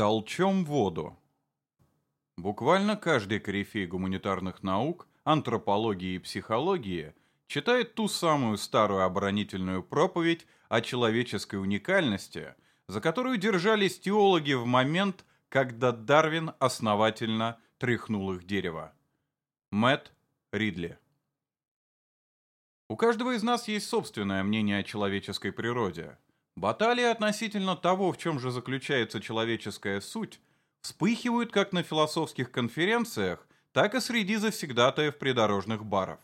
Толчем воду. Буквально каждый корифей гуманитарных наук, антропологии и психологии читает ту самую старую оборонительную проповедь о человеческой уникальности, за которую держались теологи в момент, когда Дарвин основательно тряхнул их дерево. Мэтт Ридли У каждого из нас есть собственное мнение о человеческой природе – Баталии относительно того, в чем же заключается человеческая суть, вспыхивают как на философских конференциях, так и среди завсегдатаев придорожных баров.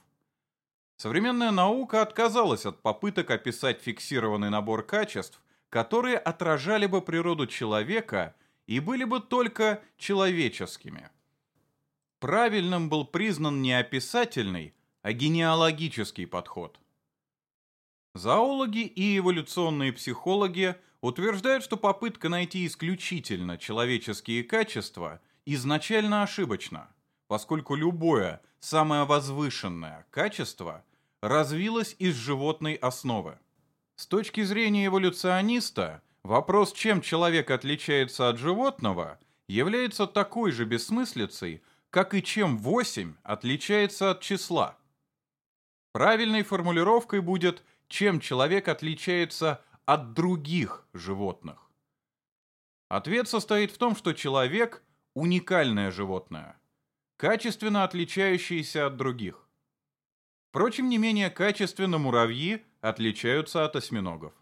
Современная наука отказалась от попыток описать фиксированный набор качеств, которые отражали бы природу человека и были бы только человеческими. Правильным был признан не описательный, а генеалогический подход – Зоологи и эволюционные психологи утверждают, что попытка найти исключительно человеческие качества изначально ошибочна, поскольку любое самое возвышенное качество развилось из животной основы. С точки зрения эволюциониста, вопрос, чем человек отличается от животного, является такой же бессмыслицей, как и чем 8 отличается от числа. Правильной формулировкой будет – чем человек отличается от других животных? Ответ состоит в том, что человек – уникальное животное, качественно отличающееся от других. Впрочем, не менее качественно муравьи отличаются от осьминогов.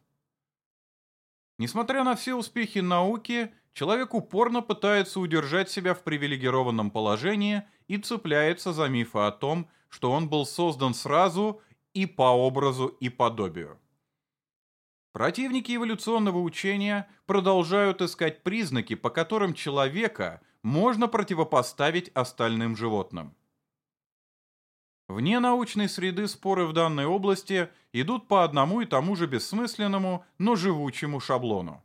Несмотря на все успехи науки, человек упорно пытается удержать себя в привилегированном положении и цепляется за мифы о том, что он был создан сразу и по образу и подобию. Противники эволюционного учения продолжают искать признаки, по которым человека можно противопоставить остальным животным. Вне научной среды споры в данной области идут по одному и тому же бессмысленному, но живучему шаблону.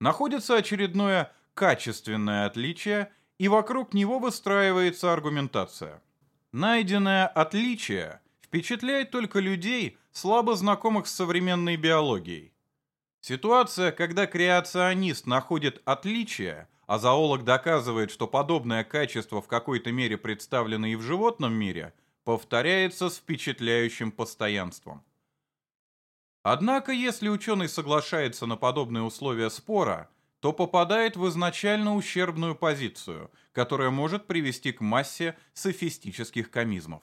Находится очередное качественное отличие, и вокруг него выстраивается аргументация. Найденное отличие впечатляет только людей, слабо знакомых с современной биологией. Ситуация, когда креационист находит отличия, а зоолог доказывает, что подобное качество в какой-то мере представлено и в животном мире, повторяется с впечатляющим постоянством. Однако, если ученый соглашается на подобные условия спора, то попадает в изначально ущербную позицию, которая может привести к массе софистических комизмов.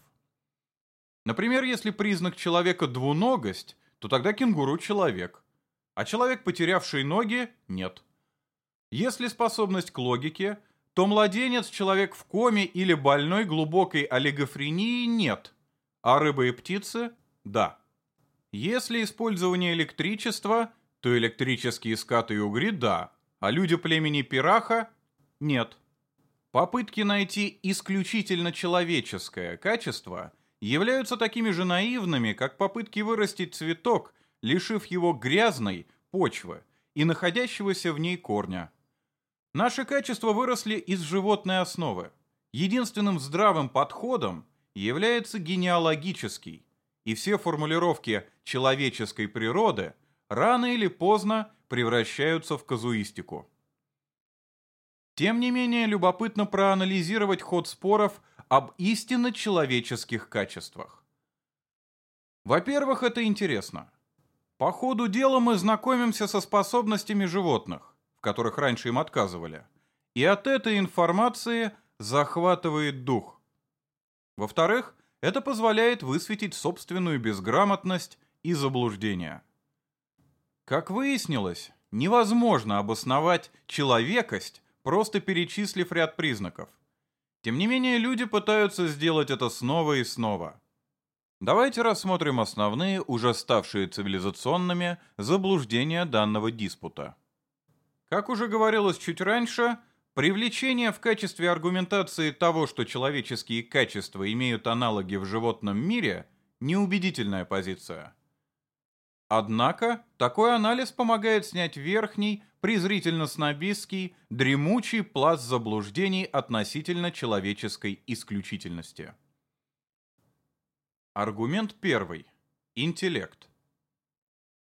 Например, если признак человека двуногость, то тогда кенгуру человек, а человек, потерявший ноги, нет. Если способность к логике, то младенец человек в коме или больной глубокой олигофрении нет, а рыбы и птицы – да. Если использование электричества, то электрические скаты и угри – да, а люди племени Пираха – нет. Попытки найти исключительно человеческое качество – являются такими же наивными, как попытки вырастить цветок, лишив его грязной почвы и находящегося в ней корня. Наши качества выросли из животной основы. Единственным здравым подходом является генеалогический, и все формулировки человеческой природы рано или поздно превращаются в казуистику. Тем не менее, любопытно проанализировать ход споров об истинно человеческих качествах. Во-первых, это интересно. По ходу дела мы знакомимся со способностями животных, в которых раньше им отказывали, и от этой информации захватывает дух. Во-вторых, это позволяет высветить собственную безграмотность и заблуждение. Как выяснилось, невозможно обосновать человекость, просто перечислив ряд признаков. Тем не менее, люди пытаются сделать это снова и снова. Давайте рассмотрим основные, уже ставшие цивилизационными, заблуждения данного диспута. Как уже говорилось чуть раньше, привлечение в качестве аргументации того, что человеческие качества имеют аналоги в животном мире, неубедительная позиция. Однако, такой анализ помогает снять верхний, презрительно-снобистский, дремучий пласт заблуждений относительно человеческой исключительности. Аргумент первый. Интеллект.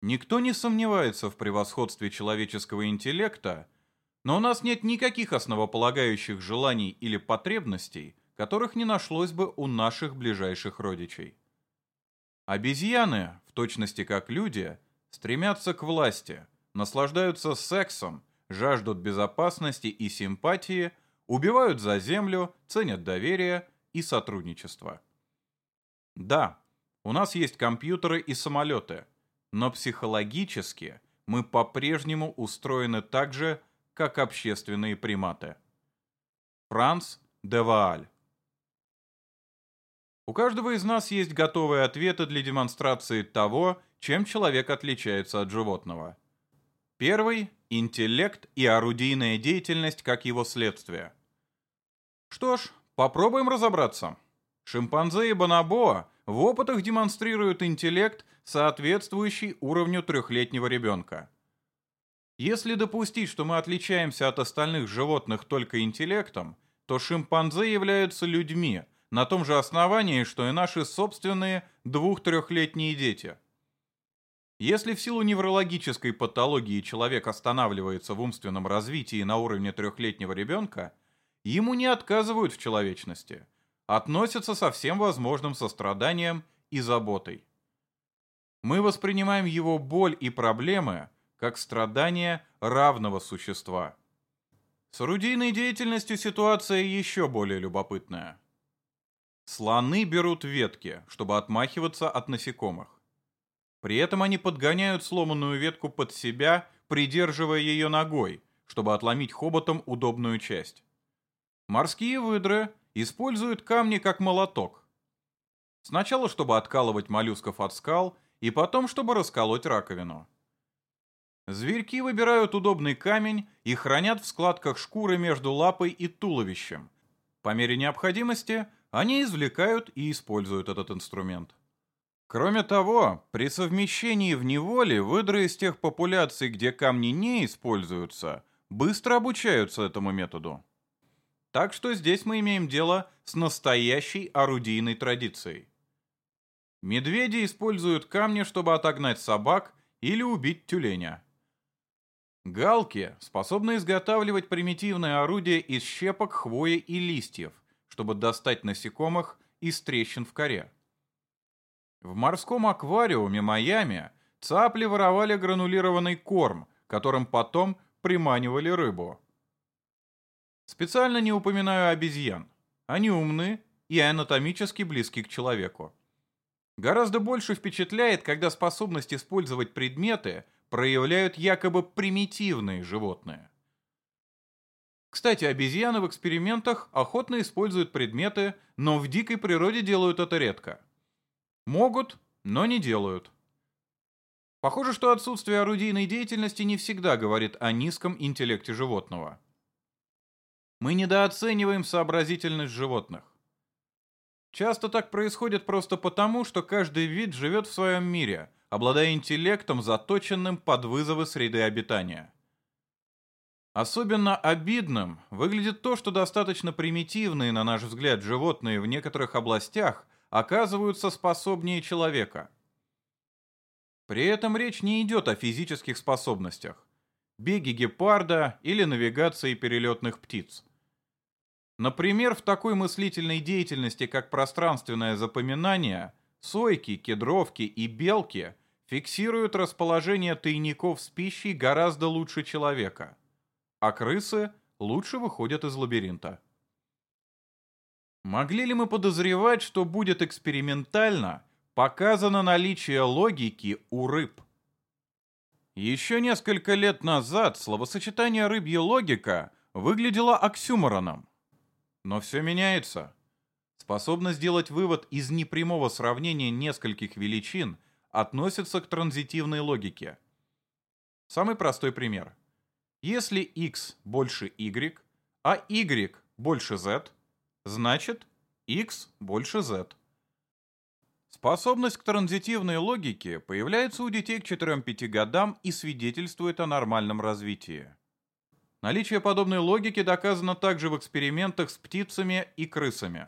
Никто не сомневается в превосходстве человеческого интеллекта, Но у нас нет никаких основополагающих желаний или потребностей, которых не нашлось бы у наших ближайших родичей. Обезьяны, в точности как люди, стремятся к власти, наслаждаются сексом, жаждут безопасности и симпатии, убивают за землю, ценят доверие и сотрудничество. Да, у нас есть компьютеры и самолеты, но психологически мы по-прежнему устроены так же, как общественные приматы. Франц де Вааль У каждого из нас есть готовые ответы для демонстрации того, чем человек отличается от животного. Первый – интеллект и орудийная деятельность как его следствие. Что ж, попробуем разобраться. Шимпанзе и бонобоа в опытах демонстрируют интеллект, соответствующий уровню трехлетнего ребенка. Если допустить, что мы отличаемся от остальных животных только интеллектом, то шимпанзе являются людьми на том же основании, что и наши собственные двух-трехлетние дети. Если в силу неврологической патологии человек останавливается в умственном развитии на уровне трехлетнего ребенка, ему не отказывают в человечности, относятся со всем возможным состраданием и заботой. Мы воспринимаем его боль и проблемы как страдания равного существа. С орудийной деятельностью ситуация еще более любопытная. Слоны берут ветки, чтобы отмахиваться от насекомых. При этом они подгоняют сломанную ветку под себя, придерживая ее ногой, чтобы отломить хоботом удобную часть. Морские выдры используют камни как молоток. Сначала, чтобы откалывать моллюсков от скал, и потом, чтобы расколоть раковину. Зверьки выбирают удобный камень и хранят в складках шкуры между лапой и туловищем. По мере необходимости они извлекают и используют этот инструмент. Кроме того, при совмещении в неволе выдры из тех популяций, где камни не используются, быстро обучаются этому методу. Так что здесь мы имеем дело с настоящей орудийной традицией. Медведи используют камни, чтобы отогнать собак или убить тюленя. Галки способны изготавливать примитивные орудия из щепок, хвои и листьев, чтобы достать насекомых из трещин в коре. В морском аквариуме Майами цапли воровали гранулированный корм, которым потом приманивали рыбу. Специально не упоминаю обезьян. Они умны и анатомически близки к человеку. Гораздо больше впечатляет, когда способность использовать предметы проявляют якобы примитивные животные. Кстати, обезьяны в экспериментах охотно используют предметы, но в дикой природе делают это редко. Могут, но не делают. Похоже, что отсутствие орудийной деятельности не всегда говорит о низком интеллекте животного. Мы недооцениваем сообразительность животных. Часто так происходит просто потому, что каждый вид живет в своем мире – обладая интеллектом, заточенным под вызовы среды обитания. Особенно обидным выглядит то, что достаточно примитивные, на наш взгляд, животные в некоторых областях оказываются способнее человека. При этом речь не идет о физических способностях, беге гепарда или навигации перелетных птиц. Например, в такой мыслительной деятельности, как пространственное запоминание, сойки, кедровки и белки фиксируют расположение тайников с пищей гораздо лучше человека, а крысы лучше выходят из лабиринта. Могли ли мы подозревать, что будет экспериментально показано наличие логики у рыб? Еще несколько лет назад словосочетание «рыбья логика» выглядело оксюмороном. Но все меняется. Способность сделать вывод из непрямого сравнения нескольких величин – относятся к транзитивной логике. Самый простой пример. Если x больше y, а y больше z, значит x больше z. Способность к транзитивной логике появляется у детей к 4-5 годам и свидетельствует о нормальном развитии. Наличие подобной логики доказано также в экспериментах с птицами и крысами.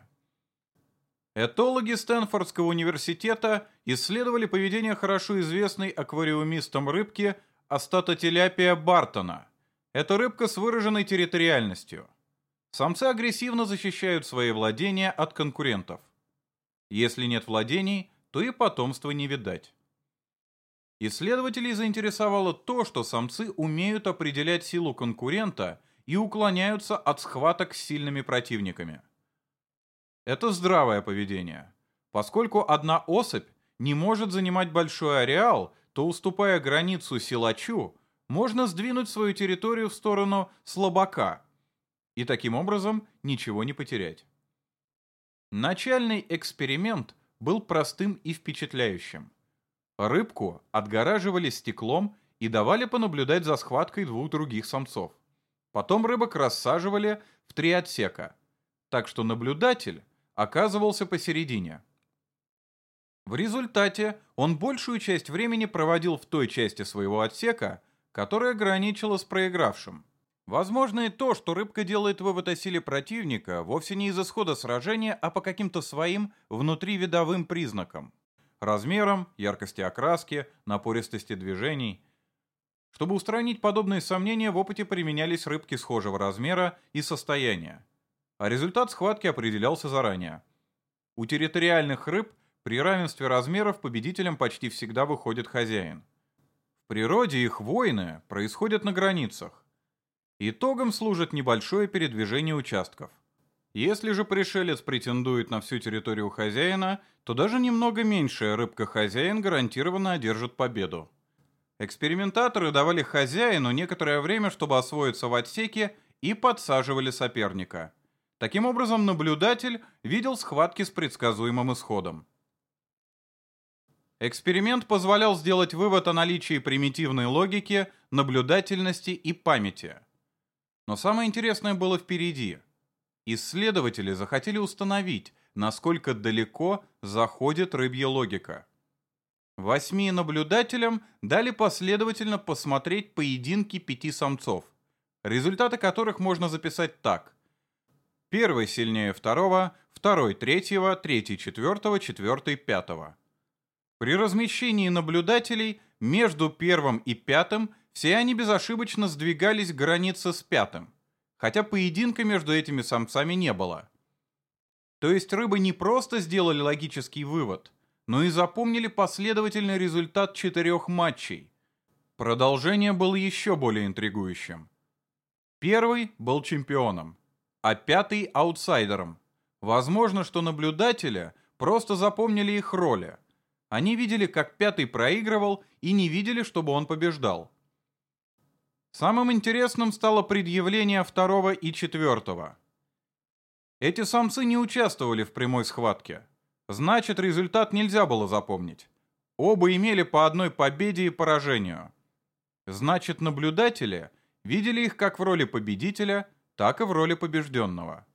Этологи Стэнфордского университета исследовали поведение хорошо известной аквариумистам рыбки Астатотиляпия бартона. Это рыбка с выраженной территориальностью. Самцы агрессивно защищают свои владения от конкурентов. Если нет владений, то и потомства не видать. Исследователей заинтересовало то, что самцы умеют определять силу конкурента и уклоняются от схваток с сильными противниками. Это здравое поведение. Поскольку одна особь не может занимать большой ареал, то уступая границу силачу, можно сдвинуть свою территорию в сторону слабака и таким образом ничего не потерять. Начальный эксперимент был простым и впечатляющим. Рыбку отгораживали стеклом и давали понаблюдать за схваткой двух других самцов. Потом рыбок рассаживали в три отсека, так что наблюдатель оказывался посередине. В результате он большую часть времени проводил в той части своего отсека, которая граничила с проигравшим. Возможно и то, что рыбка делает вывод о силе противника вовсе не из исхода сражения, а по каким-то своим внутривидовым признакам размером, яркости окраски, напористости движений. Чтобы устранить подобные сомнения, в опыте применялись рыбки схожего размера и состояния. А результат схватки определялся заранее. У территориальных рыб при равенстве размеров победителем почти всегда выходит хозяин. В природе их войны происходят на границах. Итогом служит небольшое передвижение участков – если же пришелец претендует на всю территорию хозяина, то даже немного меньшая рыбка-хозяин гарантированно одержит победу. Экспериментаторы давали хозяину некоторое время, чтобы освоиться в отсеке, и подсаживали соперника. Таким образом, наблюдатель видел схватки с предсказуемым исходом. Эксперимент позволял сделать вывод о наличии примитивной логики, наблюдательности и памяти. Но самое интересное было впереди – Исследователи захотели установить, насколько далеко заходит рыбья логика. Восьми наблюдателям дали последовательно посмотреть поединки пяти самцов, результаты которых можно записать так. Первый сильнее второго, второй третьего, третий четвертого, четвертый пятого. При размещении наблюдателей между первым и пятым все они безошибочно сдвигались к границе с пятым хотя поединка между этими самцами не было. То есть рыбы не просто сделали логический вывод, но и запомнили последовательный результат четырех матчей. Продолжение было еще более интригующим. Первый был чемпионом, а пятый – аутсайдером. Возможно, что наблюдатели просто запомнили их роли. Они видели, как пятый проигрывал, и не видели, чтобы он побеждал. Самым интересным стало предъявление второго и четвертого. Эти самцы не участвовали в прямой схватке. Значит, результат нельзя было запомнить. Оба имели по одной победе и поражению. Значит, наблюдатели видели их как в роли победителя, так и в роли побежденного.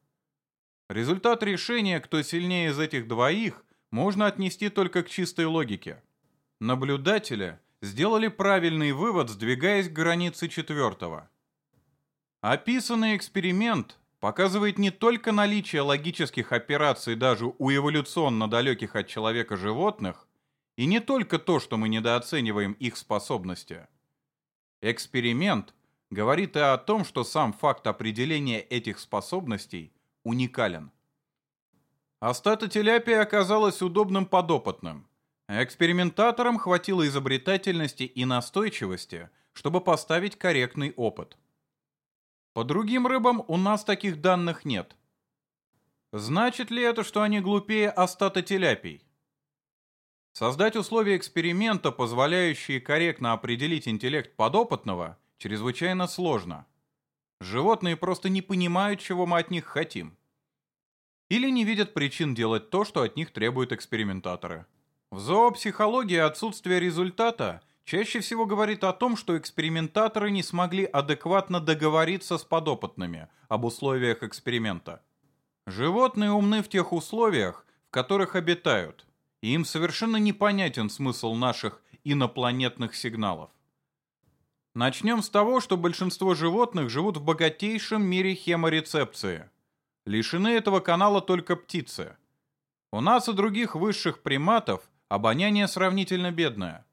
Результат решения, кто сильнее из этих двоих, можно отнести только к чистой логике. Наблюдатели – сделали правильный вывод, сдвигаясь к границе четвертого. Описанный эксперимент показывает не только наличие логических операций даже у эволюционно далеких от человека животных, и не только то, что мы недооцениваем их способности. Эксперимент говорит и о том, что сам факт определения этих способностей уникален. Астатотеляпия оказалась удобным подопытным. Экспериментаторам хватило изобретательности и настойчивости, чтобы поставить корректный опыт. По другим рыбам у нас таких данных нет. Значит ли это, что они глупее остатотеляпий? Создать условия эксперимента, позволяющие корректно определить интеллект подопытного, чрезвычайно сложно. Животные просто не понимают, чего мы от них хотим. Или не видят причин делать то, что от них требуют экспериментаторы. В зоопсихологии отсутствие результата чаще всего говорит о том, что экспериментаторы не смогли адекватно договориться с подопытными об условиях эксперимента. Животные умны в тех условиях, в которых обитают, и им совершенно непонятен смысл наших инопланетных сигналов. Начнем с того, что большинство животных живут в богатейшем мире хеморецепции. Лишены этого канала только птицы. У нас и других высших приматов Обоняние сравнительно бедное.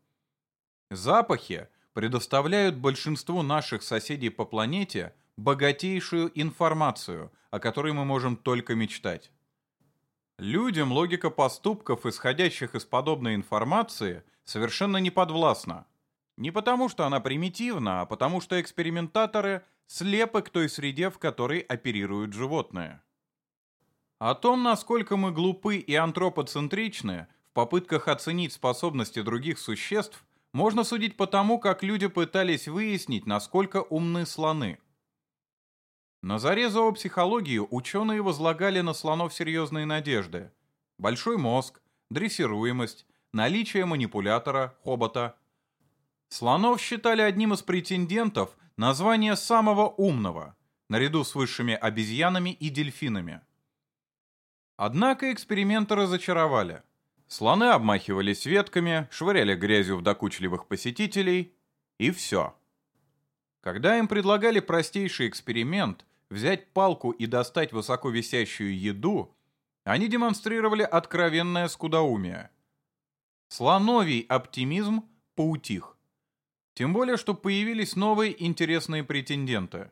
Запахи предоставляют большинству наших соседей по планете богатейшую информацию, о которой мы можем только мечтать. Людям логика поступков, исходящих из подобной информации, совершенно не подвластна. Не потому, что она примитивна, а потому, что экспериментаторы слепы к той среде, в которой оперируют животные. О том, насколько мы глупы и антропоцентричны в попытках оценить способности других существ, можно судить по тому, как люди пытались выяснить, насколько умны слоны. На заре зоопсихологии ученые возлагали на слонов серьезные надежды. Большой мозг, дрессируемость, наличие манипулятора, хобота. Слонов считали одним из претендентов на звание самого умного, наряду с высшими обезьянами и дельфинами. Однако эксперименты разочаровали. Слоны обмахивались ветками, швыряли грязью в докучливых посетителей, и все. Когда им предлагали простейший эксперимент, взять палку и достать высоко висящую еду, они демонстрировали откровенное скудоумие. Слоновий оптимизм поутих. Тем более, что появились новые интересные претенденты.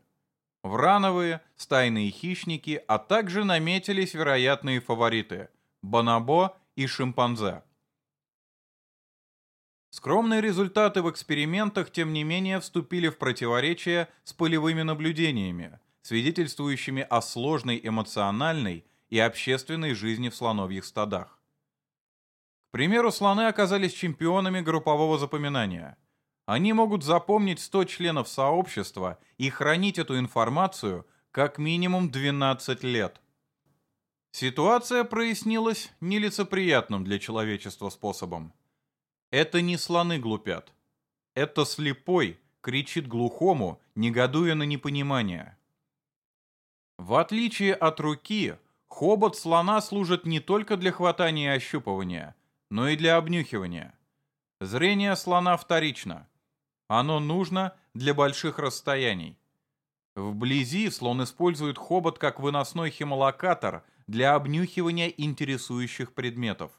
Врановые, стайные хищники, а также наметились вероятные фавориты – Бонобо и шимпанзе. Скромные результаты в экспериментах, тем не менее, вступили в противоречие с полевыми наблюдениями, свидетельствующими о сложной эмоциональной и общественной жизни в слоновьих стадах. К примеру, слоны оказались чемпионами группового запоминания. Они могут запомнить 100 членов сообщества и хранить эту информацию как минимум 12 лет. Ситуация прояснилась нелицеприятным для человечества способом. Это не слоны глупят. Это слепой кричит глухому, негодуя на непонимание. В отличие от руки, хобот слона служит не только для хватания и ощупывания, но и для обнюхивания. Зрение слона вторично. Оно нужно для больших расстояний. Вблизи слон использует хобот как выносной химолокатор – для обнюхивания интересующих предметов.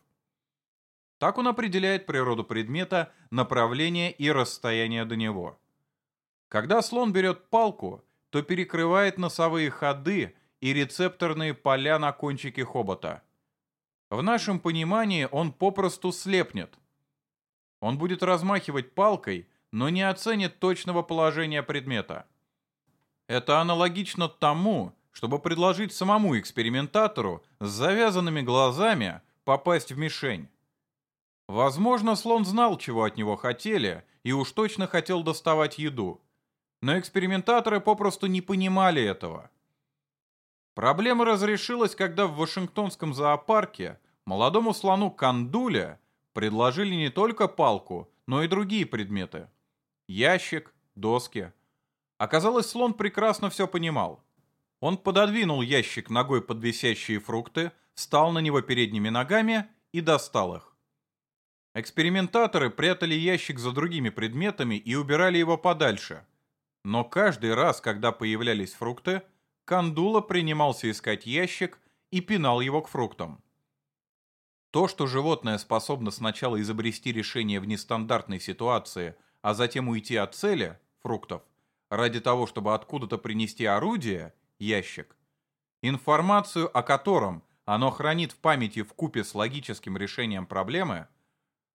Так он определяет природу предмета, направление и расстояние до него. Когда слон берет палку, то перекрывает носовые ходы и рецепторные поля на кончике хобота. В нашем понимании он попросту слепнет. Он будет размахивать палкой, но не оценит точного положения предмета. Это аналогично тому, чтобы предложить самому экспериментатору с завязанными глазами попасть в мишень. Возможно, слон знал, чего от него хотели, и уж точно хотел доставать еду. Но экспериментаторы попросту не понимали этого. Проблема разрешилась, когда в Вашингтонском зоопарке молодому слону Кандуле предложили не только палку, но и другие предметы. Ящик, доски. Оказалось, слон прекрасно все понимал. Он пододвинул ящик ногой под висящие фрукты, встал на него передними ногами и достал их. Экспериментаторы прятали ящик за другими предметами и убирали его подальше. Но каждый раз, когда появлялись фрукты, Кандула принимался искать ящик и пинал его к фруктам. То, что животное способно сначала изобрести решение в нестандартной ситуации, а затем уйти от цели, фруктов, ради того, чтобы откуда-то принести орудие – ящик. Информацию о котором оно хранит в памяти в купе с логическим решением проблемы,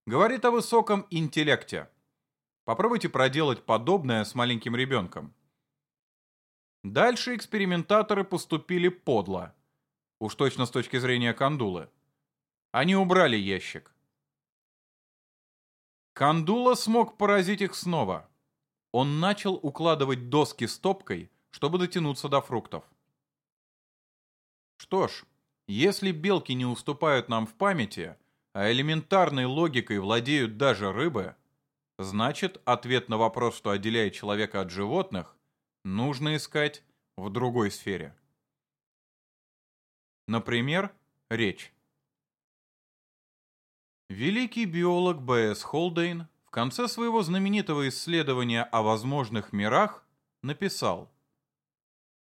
говорит о высоком интеллекте. Попробуйте проделать подобное с маленьким ребенком. Дальше экспериментаторы поступили подло. Уж точно с точки зрения Кандулы. Они убрали ящик. Кандула смог поразить их снова. Он начал укладывать доски стопкой, чтобы дотянуться до фруктов. Что ж, если белки не уступают нам в памяти, а элементарной логикой владеют даже рыбы, значит, ответ на вопрос, что отделяет человека от животных, нужно искать в другой сфере. Например, речь. Великий биолог Б.С. Холдейн в конце своего знаменитого исследования о возможных мирах написал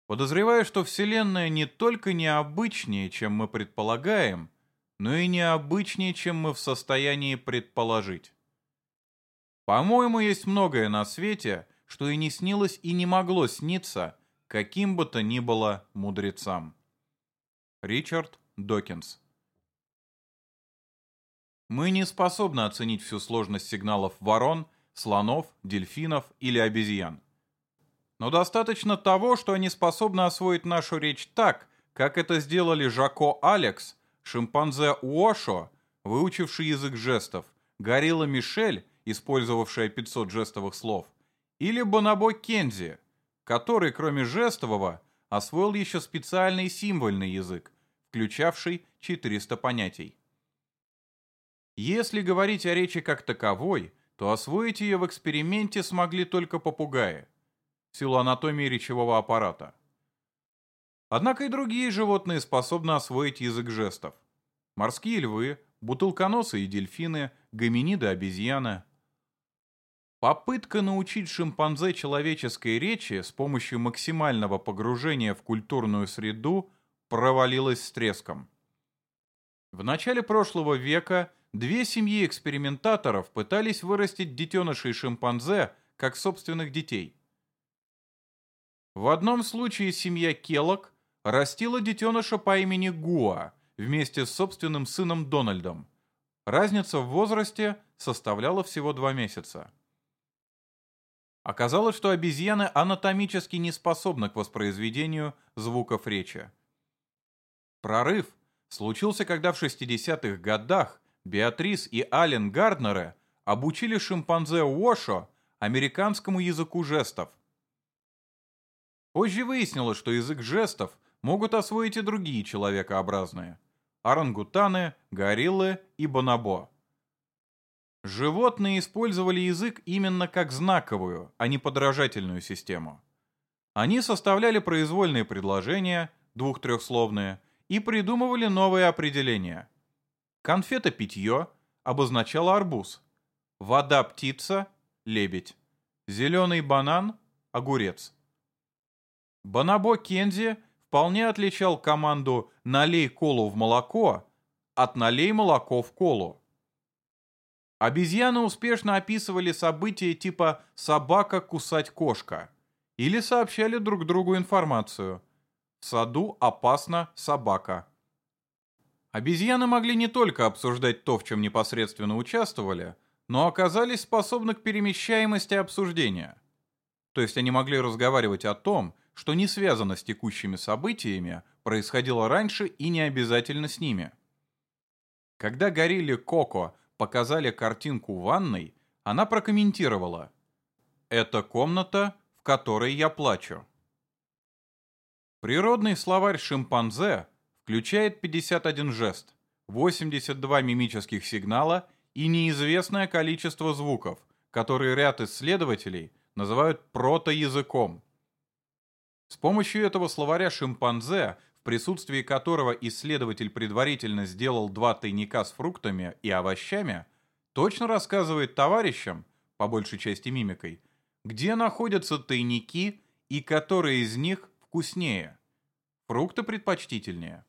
Подозреваю, что Вселенная не только необычнее, чем мы предполагаем, но и необычнее, чем мы в состоянии предположить. По-моему, есть многое на свете, что и не снилось и не могло сниться, каким бы то ни было мудрецам. Ричард Докинс Мы не способны оценить всю сложность сигналов ворон, слонов, дельфинов или обезьян. Но достаточно того, что они способны освоить нашу речь так, как это сделали Жако Алекс, шимпанзе Уошо, выучивший язык жестов, горилла Мишель, использовавшая 500 жестовых слов, или Бонабо Кензи, который, кроме жестового, освоил еще специальный символьный язык, включавший 400 понятий. Если говорить о речи как таковой, то освоить ее в эксперименте смогли только попугаи, в силу анатомии речевого аппарата. Однако и другие животные способны освоить язык жестов. Морские львы, бутылконосы и дельфины, гоминиды обезьяны. Попытка научить шимпанзе человеческой речи с помощью максимального погружения в культурную среду провалилась с треском. В начале прошлого века две семьи экспериментаторов пытались вырастить детенышей шимпанзе как собственных детей. В одном случае семья Келок растила детеныша по имени Гуа вместе с собственным сыном Дональдом. Разница в возрасте составляла всего два месяца. Оказалось, что обезьяны анатомически не способны к воспроизведению звуков речи. Прорыв случился, когда в 60-х годах Беатрис и Ален Гарднеры обучили шимпанзе Уошо американскому языку жестов. Позже выяснилось, что язык жестов могут освоить и другие человекообразные – орангутаны, гориллы и бонобо. Животные использовали язык именно как знаковую, а не подражательную систему. Они составляли произвольные предложения, двух-трехсловные, и придумывали новые определения. Конфета-питье обозначала арбуз, вода-птица – лебедь, зеленый банан – огурец. Бонобо Кензи вполне отличал команду «налей колу в молоко» от «налей молоко в колу». Обезьяны успешно описывали события типа «собака кусать кошка» или сообщали друг другу информацию «в саду опасна собака». Обезьяны могли не только обсуждать то, в чем непосредственно участвовали, но оказались способны к перемещаемости обсуждения. То есть они могли разговаривать о том, что не связано с текущими событиями, происходило раньше и не обязательно с ними. Когда горилле Коко показали картинку ванной, она прокомментировала «Это комната, в которой я плачу». Природный словарь шимпанзе включает 51 жест, 82 мимических сигнала и неизвестное количество звуков, которые ряд исследователей называют протоязыком. С помощью этого словаря шимпанзе в присутствии которого исследователь предварительно сделал два тайника с фруктами и овощами, точно рассказывает товарищам, по большей части мимикой, где находятся тайники и которые из них вкуснее. Фрукты предпочтительнее.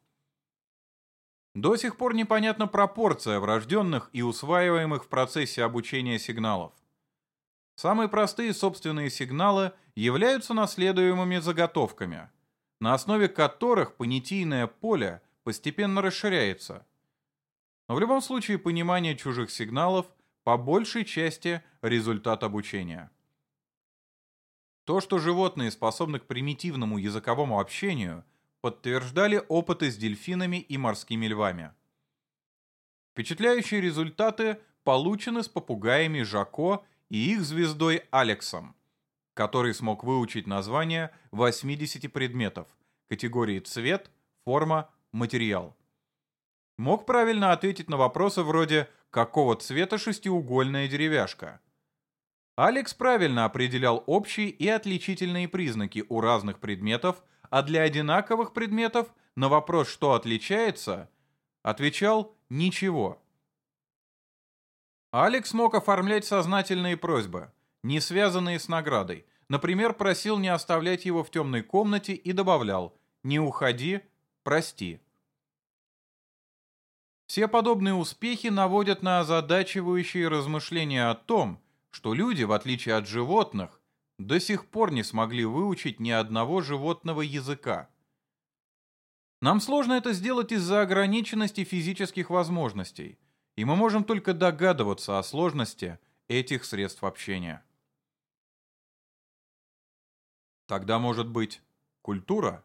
До сих пор непонятна пропорция врожденных и усваиваемых в процессе обучения сигналов. Самые простые собственные сигналы являются наследуемыми заготовками – на основе которых понятийное поле постепенно расширяется. Но в любом случае понимание чужих сигналов по большей части результат обучения. То, что животные способны к примитивному языковому общению, подтверждали опыты с дельфинами и морскими львами. Впечатляющие результаты получены с попугаями Жако и их звездой Алексом который смог выучить название 80 предметов категории цвет, форма, материал. Мог правильно ответить на вопросы вроде «какого цвета шестиугольная деревяшка?». Алекс правильно определял общие и отличительные признаки у разных предметов, а для одинаковых предметов на вопрос «что отличается?» отвечал «ничего». Алекс мог оформлять сознательные просьбы, не связанные с наградой, Например, просил не оставлять его в темной комнате и добавлял «Не уходи, прости». Все подобные успехи наводят на озадачивающие размышления о том, что люди, в отличие от животных, до сих пор не смогли выучить ни одного животного языка. Нам сложно это сделать из-за ограниченности физических возможностей, и мы можем только догадываться о сложности этих средств общения. Тогда может быть культура?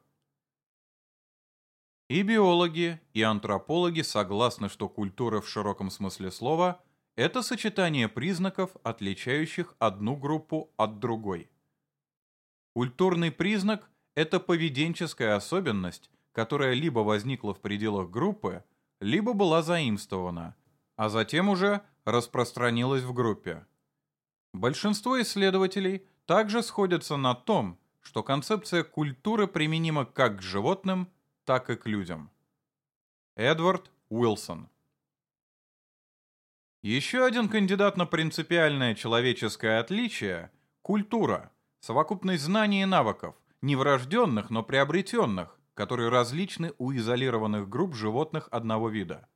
И биологи, и антропологи согласны, что культура в широком смысле слова – это сочетание признаков, отличающих одну группу от другой. Культурный признак – это поведенческая особенность, которая либо возникла в пределах группы, либо была заимствована, а затем уже распространилась в группе. Большинство исследователей также сходятся на том, что концепция культуры применима как к животным, так и к людям. Эдвард Уилсон Еще один кандидат на принципиальное человеческое отличие – культура, совокупность знаний и навыков, не врожденных, но приобретенных, которые различны у изолированных групп животных одного вида.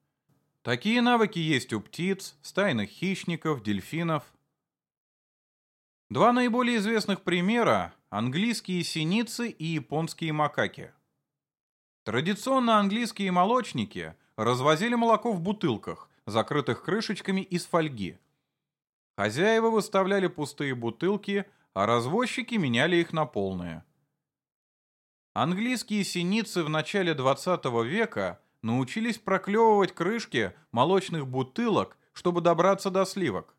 Такие навыки есть у птиц, стайных хищников, дельфинов. Два наиболее известных примера – английские синицы и японские макаки. Традиционно английские молочники развозили молоко в бутылках, закрытых крышечками из фольги. Хозяева выставляли пустые бутылки, а развозчики меняли их на полные – Английские синицы в начале 20 века научились проклевывать крышки молочных бутылок, чтобы добраться до сливок.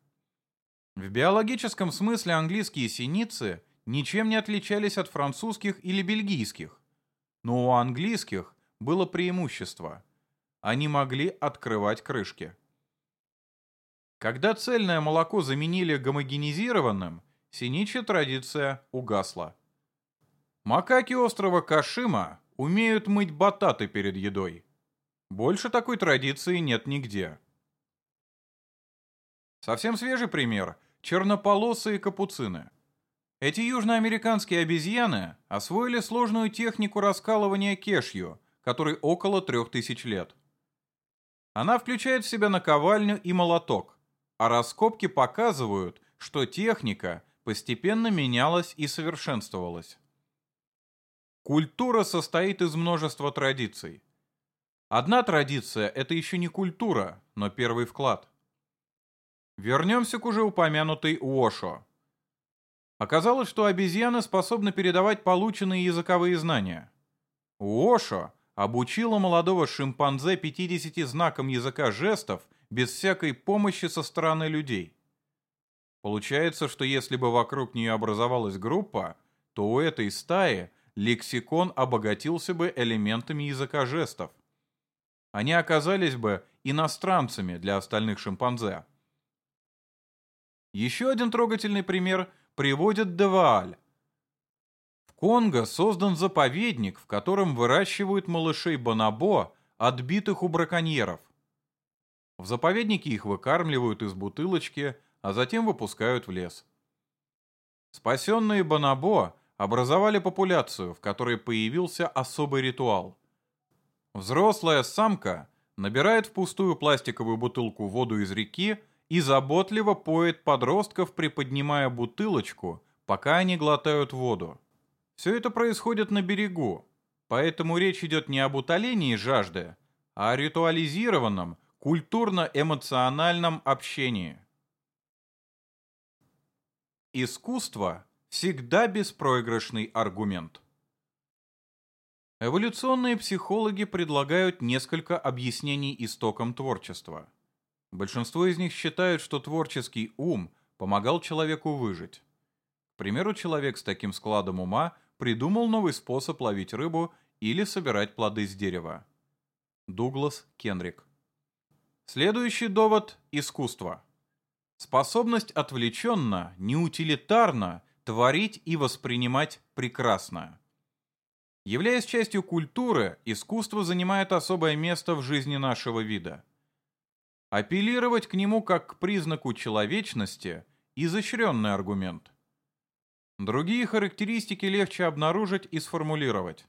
В биологическом смысле английские синицы ничем не отличались от французских или бельгийских. Но у английских было преимущество. Они могли открывать крышки. Когда цельное молоко заменили гомогенизированным, синичья традиция угасла. Макаки острова Кашима умеют мыть бататы перед едой. Больше такой традиции нет нигде. Совсем свежий пример – чернополосые капуцины. Эти южноамериканские обезьяны освоили сложную технику раскалывания кешью, которой около трех тысяч лет. Она включает в себя наковальню и молоток, а раскопки показывают, что техника постепенно менялась и совершенствовалась. Культура состоит из множества традиций. Одна традиция – это еще не культура, но первый вклад. Вернемся к уже упомянутой Уошо. Оказалось, что обезьяны способны передавать полученные языковые знания. Уошо обучила молодого шимпанзе 50 знакам языка жестов без всякой помощи со стороны людей. Получается, что если бы вокруг нее образовалась группа, то у этой стаи – лексикон обогатился бы элементами языка жестов. Они оказались бы иностранцами для остальных шимпанзе. Еще один трогательный пример приводит Девааль. В Конго создан заповедник, в котором выращивают малышей бонобо, отбитых у браконьеров. В заповеднике их выкармливают из бутылочки, а затем выпускают в лес. Спасенные бонобо образовали популяцию, в которой появился особый ритуал. Взрослая самка набирает в пустую пластиковую бутылку воду из реки и заботливо поет подростков, приподнимая бутылочку, пока они глотают воду. Все это происходит на берегу, поэтому речь идет не об утолении жажды, а о ритуализированном, культурно-эмоциональном общении. Искусство всегда беспроигрышный аргумент. Эволюционные психологи предлагают несколько объяснений истокам творчества. Большинство из них считают, что творческий ум помогал человеку выжить. К примеру, человек с таким складом ума придумал новый способ ловить рыбу или собирать плоды с дерева. Дуглас Кенрик. Следующий довод – искусство. Способность отвлеченно, неутилитарно творить и воспринимать прекрасное. Являясь частью культуры, искусство занимает особое место в жизни нашего вида. Апеллировать к нему как к признаку человечности – изощренный аргумент. Другие характеристики легче обнаружить и сформулировать.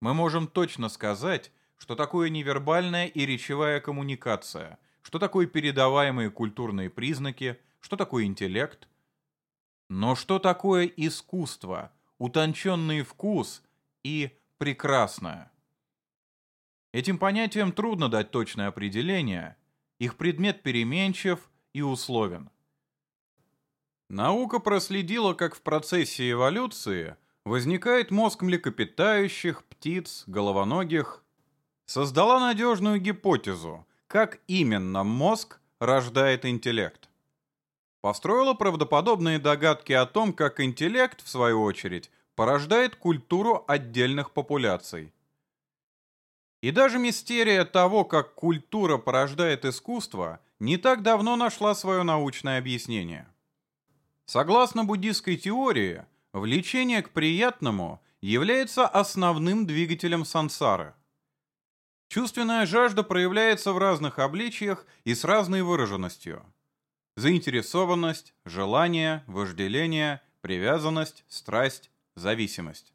Мы можем точно сказать, что такое невербальная и речевая коммуникация, что такое передаваемые культурные признаки, что такое интеллект. Но что такое искусство, утонченный вкус и прекрасное? Этим понятиям трудно дать точное определение, их предмет переменчив и условен. Наука проследила, как в процессе эволюции возникает мозг млекопитающих, птиц, головоногих, создала надежную гипотезу, как именно мозг рождает интеллект. Построила правдоподобные догадки о том, как интеллект, в свою очередь, порождает культуру отдельных популяций. И даже мистерия того, как культура порождает искусство, не так давно нашла свое научное объяснение. Согласно буддистской теории, влечение к приятному является основным двигателем сансары. Чувственная жажда проявляется в разных обличиях и с разной выраженностью. Заинтересованность, желание, вожделение, привязанность, страсть, зависимость.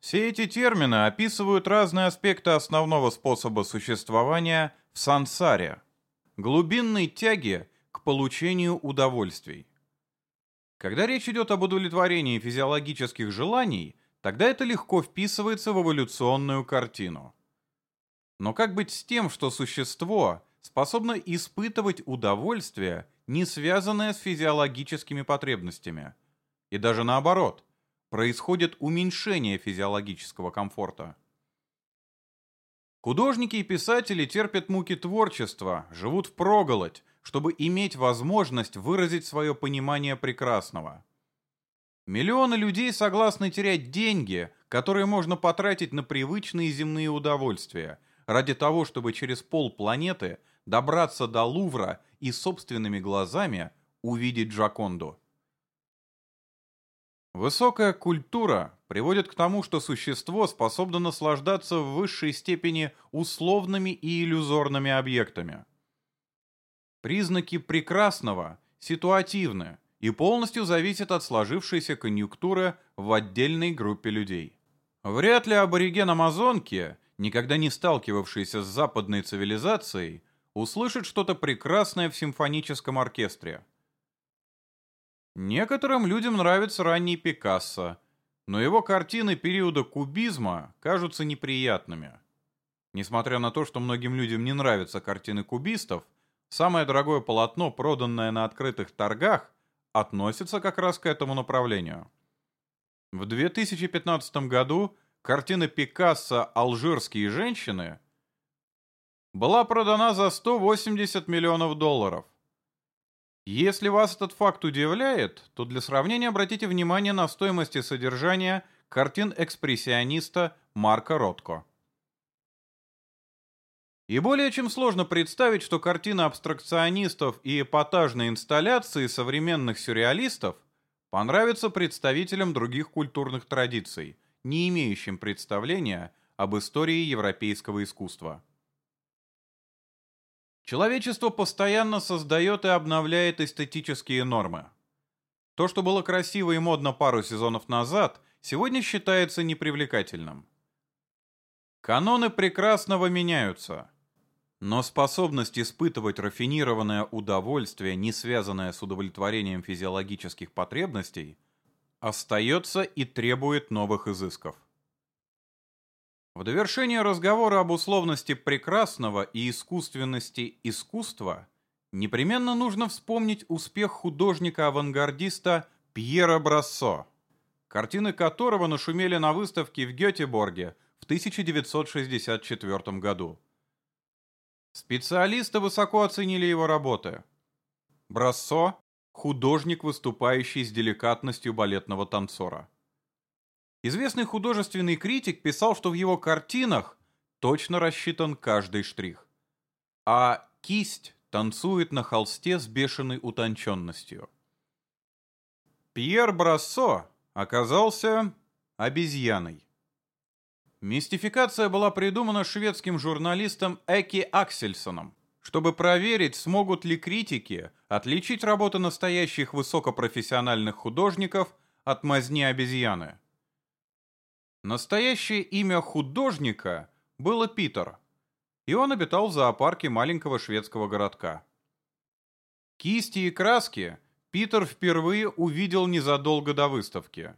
Все эти термины описывают разные аспекты основного способа существования в сансаре – глубинной тяги к получению удовольствий. Когда речь идет об удовлетворении физиологических желаний, тогда это легко вписывается в эволюционную картину. Но как быть с тем, что существо способно испытывать удовольствие, не связанное с физиологическими потребностями? И даже наоборот, происходит уменьшение физиологического комфорта. Художники и писатели терпят муки творчества, живут в проголодь, чтобы иметь возможность выразить свое понимание прекрасного. Миллионы людей согласны терять деньги, которые можно потратить на привычные земные удовольствия, ради того, чтобы через полпланеты добраться до Лувра и собственными глазами увидеть Джаконду. Высокая культура приводит к тому, что существо способно наслаждаться в высшей степени условными и иллюзорными объектами. Признаки прекрасного ситуативны и полностью зависят от сложившейся конъюнктуры в отдельной группе людей. Вряд ли абориген Амазонки никогда не сталкивавшийся с западной цивилизацией, услышит что-то прекрасное в симфоническом оркестре. Некоторым людям нравится ранний Пикассо, но его картины периода кубизма кажутся неприятными. Несмотря на то, что многим людям не нравятся картины кубистов, самое дорогое полотно, проданное на открытых торгах, относится как раз к этому направлению. В 2015 году картина Пикассо «Алжирские женщины» была продана за 180 миллионов долларов. Если вас этот факт удивляет, то для сравнения обратите внимание на стоимость и содержание картин экспрессиониста Марка Ротко. И более чем сложно представить, что картины абстракционистов и эпатажные инсталляции современных сюрреалистов понравятся представителям других культурных традиций – не имеющим представления об истории европейского искусства. Человечество постоянно создает и обновляет эстетические нормы. То, что было красиво и модно пару сезонов назад, сегодня считается непривлекательным. Каноны прекрасного меняются, но способность испытывать рафинированное удовольствие, не связанное с удовлетворением физиологических потребностей – остается и требует новых изысков. В довершение разговора об условности прекрасного и искусственности искусства непременно нужно вспомнить успех художника-авангардиста Пьера Брассо, картины которого нашумели на выставке в Гетеборге в 1964 году. Специалисты высоко оценили его работы. Брассо художник, выступающий с деликатностью балетного танцора. Известный художественный критик писал, что в его картинах точно рассчитан каждый штрих. А кисть танцует на холсте с бешеной утонченностью. Пьер Брассо оказался обезьяной. Мистификация была придумана шведским журналистом Эки Аксельсоном чтобы проверить, смогут ли критики отличить работы настоящих высокопрофессиональных художников от мазни обезьяны. Настоящее имя художника было Питер, и он обитал в зоопарке маленького шведского городка. Кисти и краски Питер впервые увидел незадолго до выставки.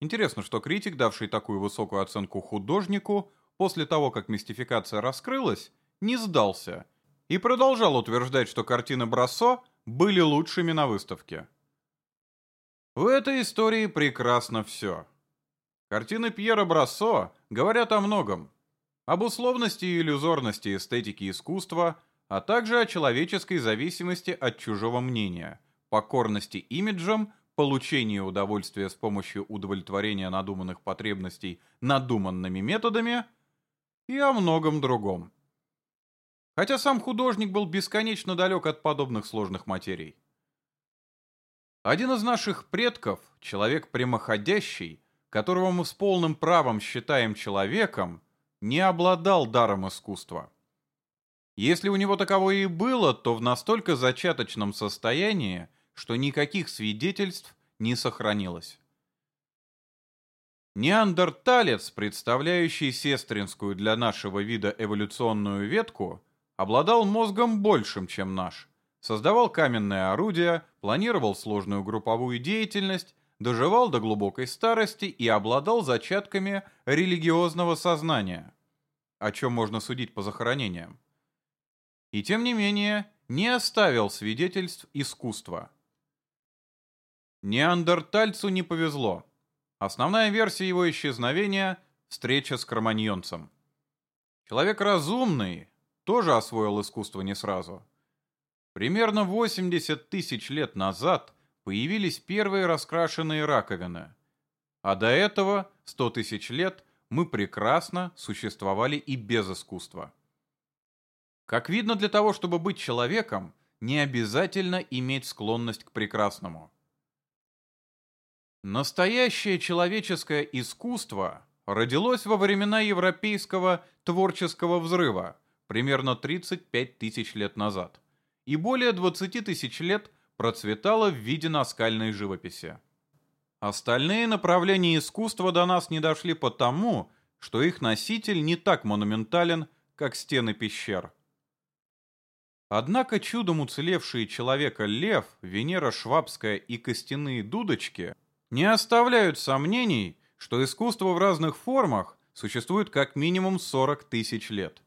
Интересно, что критик, давший такую высокую оценку художнику, после того, как мистификация раскрылась, не сдался и продолжал утверждать, что картины Брассо были лучшими на выставке. В этой истории прекрасно все. Картины Пьера Брассо говорят о многом. Об условности и иллюзорности эстетики искусства, а также о человеческой зависимости от чужого мнения, покорности имиджам, получении удовольствия с помощью удовлетворения надуманных потребностей надуманными методами и о многом другом. Хотя сам художник был бесконечно далек от подобных сложных материй. Один из наших предков, человек прямоходящий, которого мы с полным правом считаем человеком, не обладал даром искусства. Если у него таковое и было, то в настолько зачаточном состоянии, что никаких свидетельств не сохранилось. Неандерталец, представляющий сестринскую для нашего вида эволюционную ветку, обладал мозгом большим, чем наш. Создавал каменные орудия, планировал сложную групповую деятельность, доживал до глубокой старости и обладал зачатками религиозного сознания, о чем можно судить по захоронениям. И тем не менее, не оставил свидетельств искусства. Неандертальцу не повезло. Основная версия его исчезновения – встреча с кроманьонцем. Человек разумный, тоже освоил искусство не сразу. Примерно 80 тысяч лет назад появились первые раскрашенные раковины. А до этого, 100 тысяч лет, мы прекрасно существовали и без искусства. Как видно, для того, чтобы быть человеком, не обязательно иметь склонность к прекрасному. Настоящее человеческое искусство родилось во времена европейского творческого взрыва, примерно 35 тысяч лет назад, и более 20 тысяч лет процветало в виде наскальной живописи. Остальные направления искусства до нас не дошли потому, что их носитель не так монументален, как стены пещер. Однако чудом уцелевшие человека лев, Венера Швабская и костяные дудочки не оставляют сомнений, что искусство в разных формах существует как минимум 40 тысяч лет.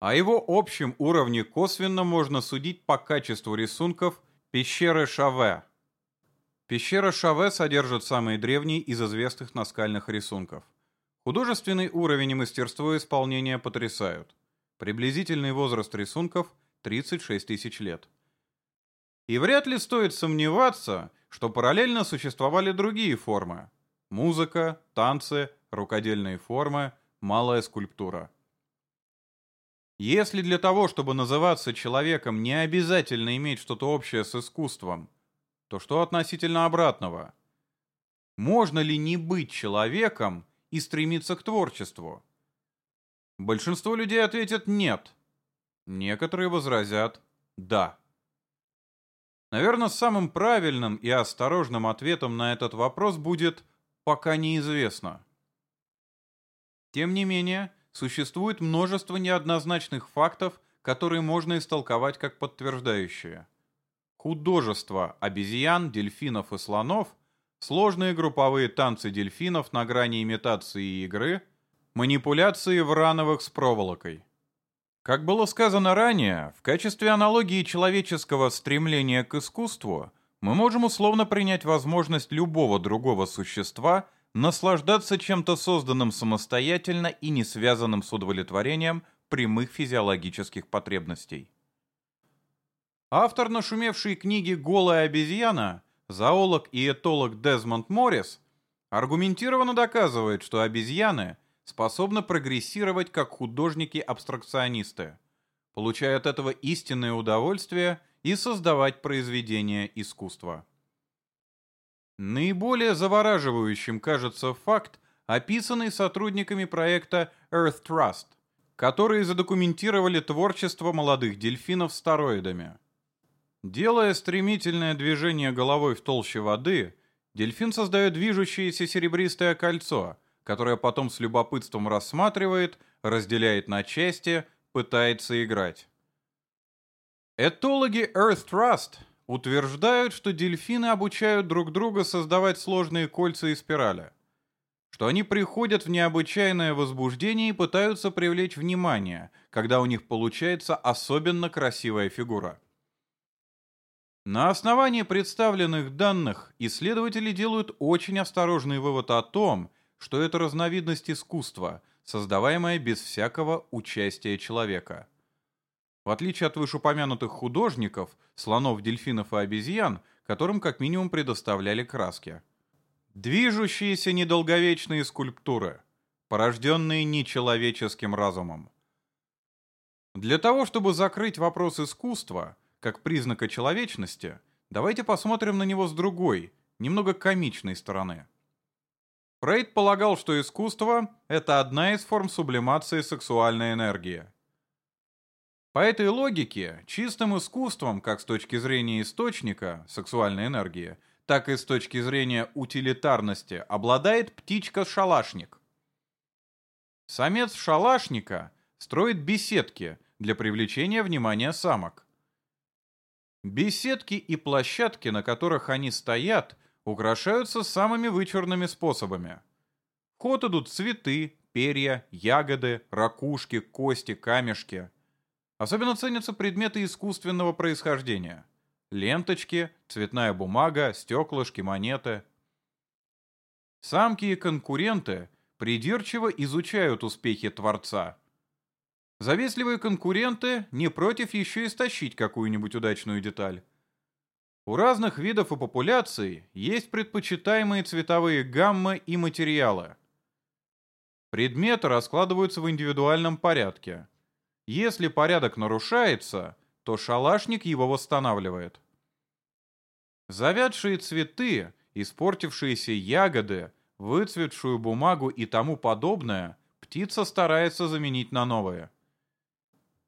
О его общем уровне косвенно можно судить по качеству рисунков пещеры Шаве. Пещера Шаве содержит самые древние из известных наскальных рисунков. Художественный уровень и мастерство исполнения потрясают. Приблизительный возраст рисунков – 36 тысяч лет. И вряд ли стоит сомневаться, что параллельно существовали другие формы. Музыка, танцы, рукодельные формы, малая скульптура. Если для того, чтобы называться человеком, не обязательно иметь что-то общее с искусством, то что относительно обратного? Можно ли не быть человеком и стремиться к творчеству? Большинство людей ответят «нет». Некоторые возразят «да». Наверное, самым правильным и осторожным ответом на этот вопрос будет «пока неизвестно». Тем не менее, существует множество неоднозначных фактов, которые можно истолковать как подтверждающие. Художество обезьян, дельфинов и слонов, сложные групповые танцы дельфинов на грани имитации и игры, манипуляции врановых с проволокой – как было сказано ранее, в качестве аналогии человеческого стремления к искусству мы можем условно принять возможность любого другого существа наслаждаться чем-то созданным самостоятельно и не связанным с удовлетворением прямых физиологических потребностей. Автор нашумевшей книги «Голая обезьяна», зоолог и этолог Дезмонд Моррис, аргументированно доказывает, что обезьяны – способна прогрессировать как художники-абстракционисты, получая от этого истинное удовольствие и создавать произведения искусства. Наиболее завораживающим кажется факт, описанный сотрудниками проекта Earth Trust, которые задокументировали творчество молодых дельфинов стероидами. Делая стремительное движение головой в толще воды, дельфин создает движущееся серебристое кольцо – которое потом с любопытством рассматривает, разделяет на части, пытается играть. Этологи Earth Trust утверждают, что дельфины обучают друг друга создавать сложные кольца и спирали. Что они приходят в необычайное возбуждение и пытаются привлечь внимание, когда у них получается особенно красивая фигура. На основании представленных данных исследователи делают очень осторожный вывод о том, что это разновидность искусства, создаваемая без всякого участия человека – в отличие от вышеупомянутых художников, слонов, дельфинов и обезьян, которым как минимум предоставляли краски. Движущиеся недолговечные скульптуры, порожденные нечеловеческим разумом. Для того, чтобы закрыть вопрос искусства, как признака человечности, давайте посмотрим на него с другой, немного комичной стороны. Фрейд полагал, что искусство – это одна из форм сублимации сексуальной энергии – по этой логике, чистым искусством, как с точки зрения источника, сексуальной энергии, так и с точки зрения утилитарности, обладает птичка-шалашник. Самец шалашника строит беседки для привлечения внимания самок. Беседки и площадки, на которых они стоят, украшаются самыми вычурными способами. В ход идут цветы, перья, ягоды, ракушки, кости, камешки – Особенно ценятся предметы искусственного происхождения. Ленточки, цветная бумага, стеклышки, монеты. Самки и конкуренты придирчиво изучают успехи Творца. Завистливые конкуренты не против еще и стащить какую-нибудь удачную деталь. У разных видов и популяций есть предпочитаемые цветовые гаммы и материалы. Предметы раскладываются в индивидуальном порядке – если порядок нарушается, то шалашник его восстанавливает. Завядшие цветы, испортившиеся ягоды, выцветшую бумагу и тому подобное птица старается заменить на новые.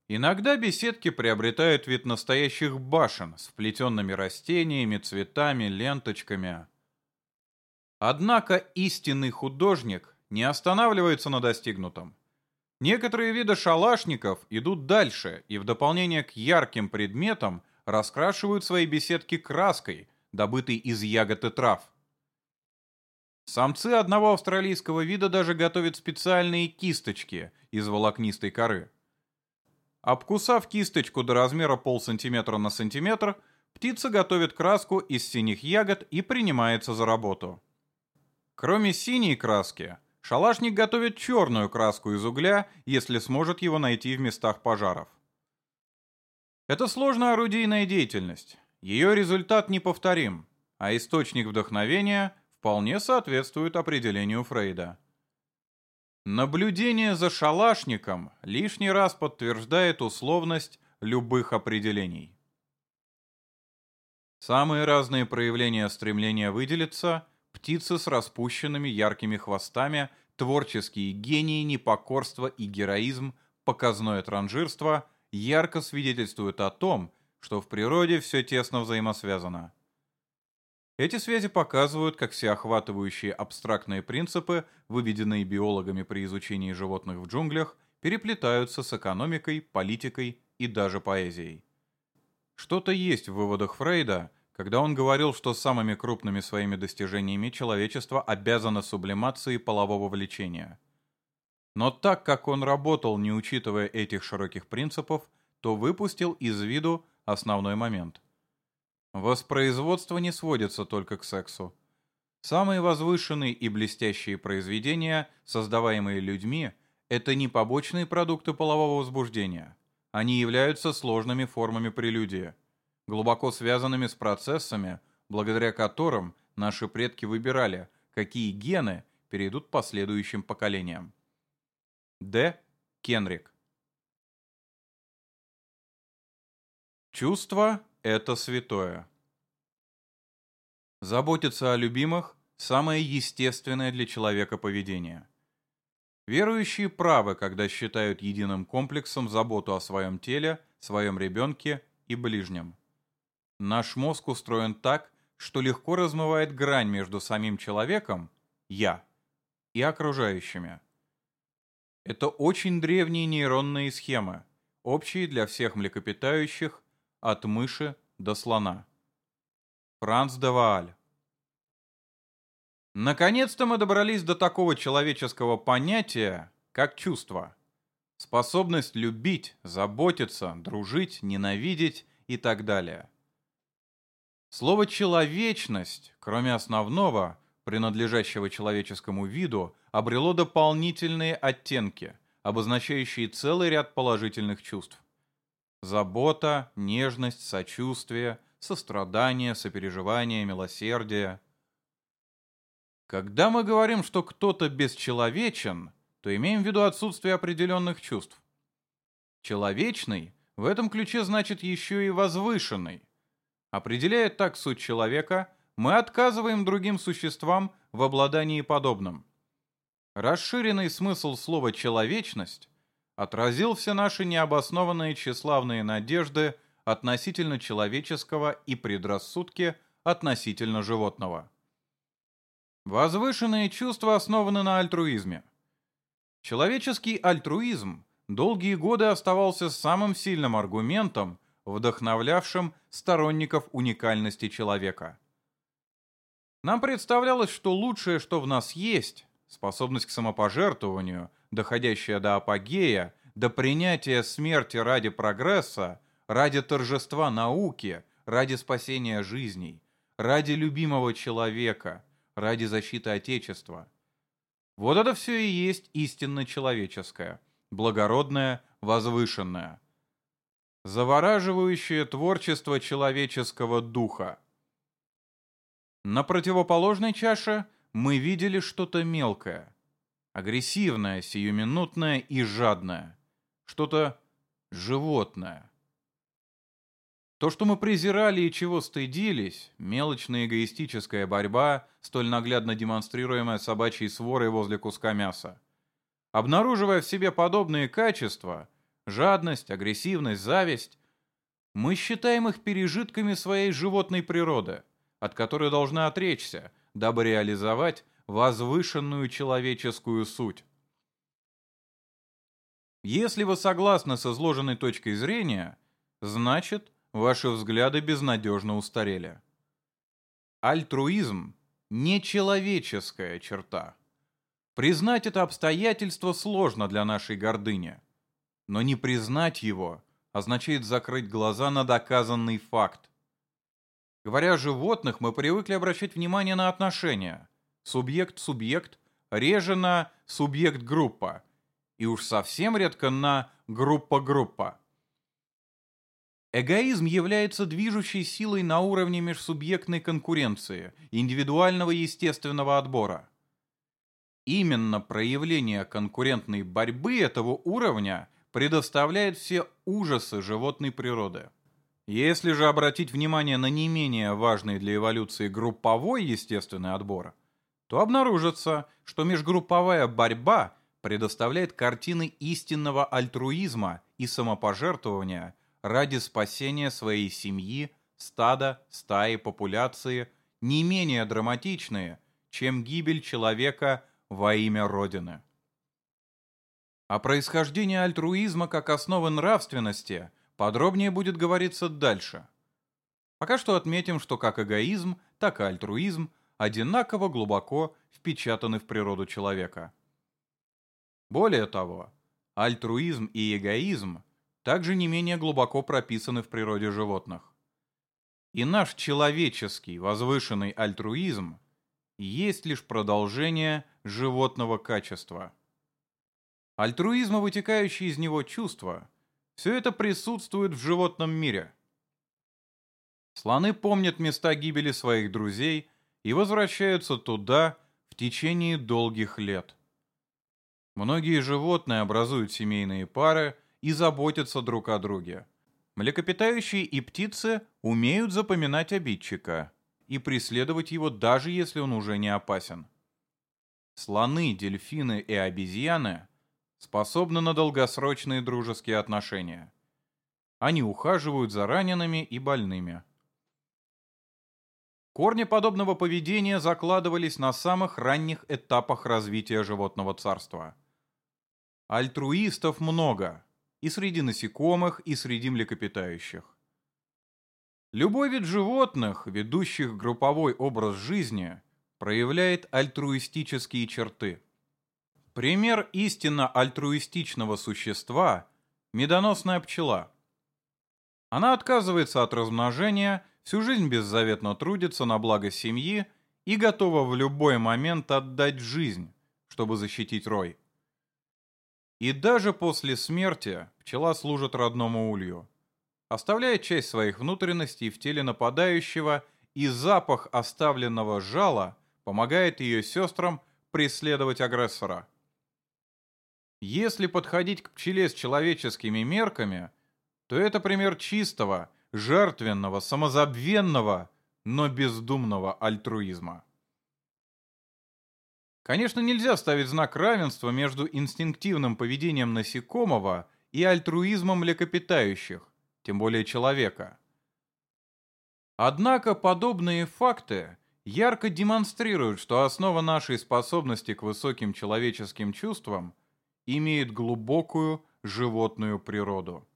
Иногда беседки приобретают вид настоящих башен с вплетенными растениями, цветами, ленточками. Однако истинный художник не останавливается на достигнутом. Некоторые виды шалашников идут дальше и в дополнение к ярким предметам раскрашивают свои беседки краской, добытой из ягод и трав. Самцы одного австралийского вида даже готовят специальные кисточки из волокнистой коры. Обкусав кисточку до размера полсантиметра на сантиметр, птица готовит краску из синих ягод и принимается за работу. Кроме синей краски, Шалашник готовит черную краску из угля, если сможет его найти в местах пожаров. Это сложная орудийная деятельность. Ее результат неповторим, а источник вдохновения вполне соответствует определению Фрейда. Наблюдение за шалашником лишний раз подтверждает условность любых определений. Самые разные проявления стремления выделиться – птицы с распущенными яркими хвостами, творческие гении, непокорство и героизм, показное транжирство ярко свидетельствуют о том, что в природе все тесно взаимосвязано. Эти связи показывают, как всеохватывающие абстрактные принципы, выведенные биологами при изучении животных в джунглях, переплетаются с экономикой, политикой и даже поэзией. Что-то есть в выводах Фрейда, когда он говорил, что самыми крупными своими достижениями человечество обязано сублимации полового влечения. Но так как он работал, не учитывая этих широких принципов, то выпустил из виду основной момент. Воспроизводство не сводится только к сексу. Самые возвышенные и блестящие произведения, создаваемые людьми, это не побочные продукты полового возбуждения. Они являются сложными формами прелюдии – глубоко связанными с процессами, благодаря которым наши предки выбирали, какие гены перейдут последующим поколениям. Д. Кенрик Чувство – это святое. Заботиться о любимых – самое естественное для человека поведение. Верующие правы, когда считают единым комплексом заботу о своем теле, своем ребенке и ближнем. Наш мозг устроен так, что легко размывает грань между самим человеком, я, и окружающими. Это очень древние нейронные схемы, общие для всех млекопитающих, от мыши до слона. Франц де Вааль. Наконец-то мы добрались до такого человеческого понятия, как чувство. Способность любить, заботиться, дружить, ненавидеть и так далее. Слово «человечность», кроме основного, принадлежащего человеческому виду, обрело дополнительные оттенки, обозначающие целый ряд положительных чувств. Забота, нежность, сочувствие, сострадание, сопереживание, милосердие – когда мы говорим, что кто-то бесчеловечен, то имеем в виду отсутствие определенных чувств. Человечный в этом ключе значит еще и возвышенный. Определяя так суть человека, мы отказываем другим существам в обладании подобным. Расширенный смысл слова «человечность» отразил все наши необоснованные тщеславные надежды относительно человеческого и предрассудки относительно животного. Возвышенные чувства основаны на альтруизме. Человеческий альтруизм долгие годы оставался самым сильным аргументом, вдохновлявшим сторонников уникальности человека. Нам представлялось, что лучшее, что в нас есть, способность к самопожертвованию, доходящая до апогея, до принятия смерти ради прогресса, ради торжества науки, ради спасения жизней, ради любимого человека – ради защиты Отечества. Вот это все и есть истинно человеческое, благородное, возвышенное. Завораживающее творчество человеческого духа. На противоположной чаше мы видели что-то мелкое, агрессивное, сиюминутное и жадное, что-то животное. То, что мы презирали и чего стыдились, мелочная эгоистическая борьба, столь наглядно демонстрируемая собачьей сворой возле куска мяса. Обнаруживая в себе подобные качества, жадность, агрессивность, зависть, мы считаем их пережитками своей животной природы, от которой должны отречься, дабы реализовать возвышенную человеческую суть. Если вы согласны с изложенной точкой зрения, значит, Ваши взгляды безнадежно устарели. Альтруизм – нечеловеческая черта. Признать это обстоятельство сложно для нашей гордыни. Но не признать его означает закрыть глаза на доказанный факт. Говоря о животных, мы привыкли обращать внимание на отношения. Субъект-субъект, реже на субъект-группа. И уж совсем редко на группа-группа. Эгоизм является движущей силой на уровне межсубъектной конкуренции, индивидуального естественного отбора. Именно проявление конкурентной борьбы этого уровня предоставляет все ужасы животной природы. Если же обратить внимание на не менее важный для эволюции групповой естественный отбор, то обнаружится, что межгрупповая борьба предоставляет картины истинного альтруизма и самопожертвования – ради спасения своей семьи, стада, стаи, популяции не менее драматичные, чем гибель человека во имя Родины. О происхождении альтруизма как основы нравственности подробнее будет говориться дальше. Пока что отметим, что как эгоизм, так и альтруизм одинаково глубоко впечатаны в природу человека. Более того, альтруизм и эгоизм также не менее глубоко прописаны в природе животных. И наш человеческий возвышенный альтруизм есть лишь продолжение животного качества. Альтруизм и вытекающие из него чувства – все это присутствует в животном мире. Слоны помнят места гибели своих друзей и возвращаются туда в течение долгих лет. Многие животные образуют семейные пары – и заботятся друг о друге. Млекопитающие и птицы умеют запоминать обидчика и преследовать его даже если он уже не опасен. Слоны, дельфины и обезьяны способны на долгосрочные дружеские отношения. Они ухаживают за ранеными и больными. Корни подобного поведения закладывались на самых ранних этапах развития животного царства. Альтруистов много – и среди насекомых, и среди млекопитающих. Любой вид животных, ведущих групповой образ жизни, проявляет альтруистические черты. Пример истинно альтруистичного существа – медоносная пчела. Она отказывается от размножения, всю жизнь беззаветно трудится на благо семьи и готова в любой момент отдать жизнь, чтобы защитить рой. И даже после смерти пчела служит родному улью. Оставляет часть своих внутренностей в теле нападающего, и запах оставленного жала помогает ее сестрам преследовать агрессора. Если подходить к пчеле с человеческими мерками, то это пример чистого, жертвенного, самозабвенного, но бездумного альтруизма. Конечно, нельзя ставить знак равенства между инстинктивным поведением насекомого и альтруизмом млекопитающих, тем более человека. Однако подобные факты ярко демонстрируют, что основа нашей способности к высоким человеческим чувствам имеет глубокую животную природу.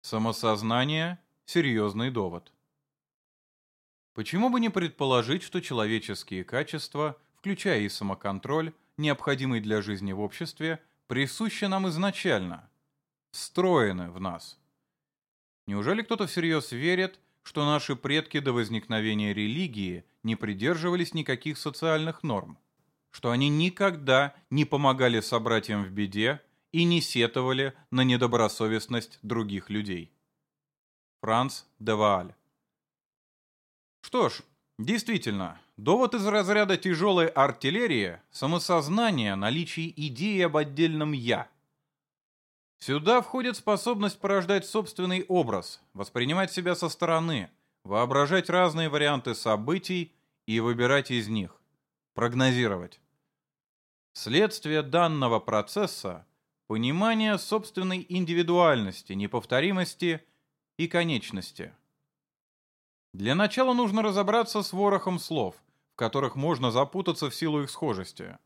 Самосознание – серьезный довод. Почему бы не предположить, что человеческие качества, включая и самоконтроль, необходимый для жизни в обществе, присущи нам изначально, встроены в нас? Неужели кто-то всерьез верит, что наши предки до возникновения религии не придерживались никаких социальных норм? Что они никогда не помогали собратьям в беде и не сетовали на недобросовестность других людей? Франц де Вааль что ж, действительно, довод из разряда тяжелой артиллерии – самосознание наличие идеи об отдельном «я». Сюда входит способность порождать собственный образ, воспринимать себя со стороны, воображать разные варианты событий и выбирать из них, прогнозировать. Следствие данного процесса – понимание собственной индивидуальности, неповторимости и конечности – для начала нужно разобраться с ворохом слов, в которых можно запутаться в силу их схожести.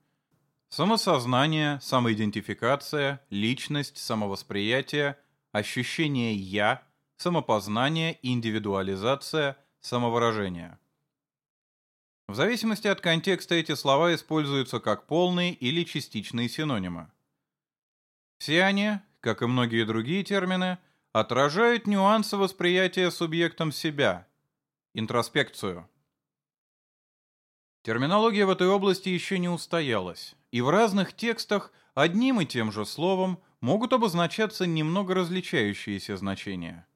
Самосознание, самоидентификация, личность, самовосприятие, ощущение «я», самопознание, индивидуализация, самовыражение. В зависимости от контекста эти слова используются как полные или частичные синонимы. Все они, как и многие другие термины, отражают нюансы восприятия субъектом себя – Интроспекцию. Терминология в этой области еще не устоялась, и в разных текстах одним и тем же словом могут обозначаться немного различающиеся значения.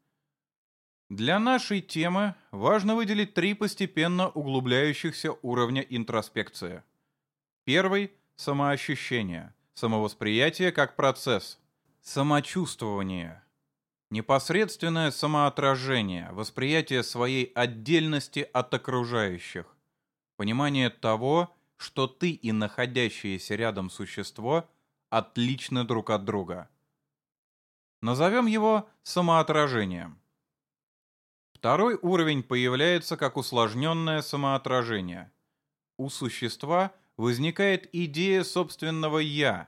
Для нашей темы важно выделить три постепенно углубляющихся уровня интроспекции. Первый – самоощущение, самовосприятие как процесс, самочувствование – Непосредственное самоотражение, восприятие своей отдельности от окружающих, понимание того, что ты и находящееся рядом существо отличны друг от друга. Назовем его самоотражением. Второй уровень появляется как усложненное самоотражение. У существа возникает идея собственного «я»,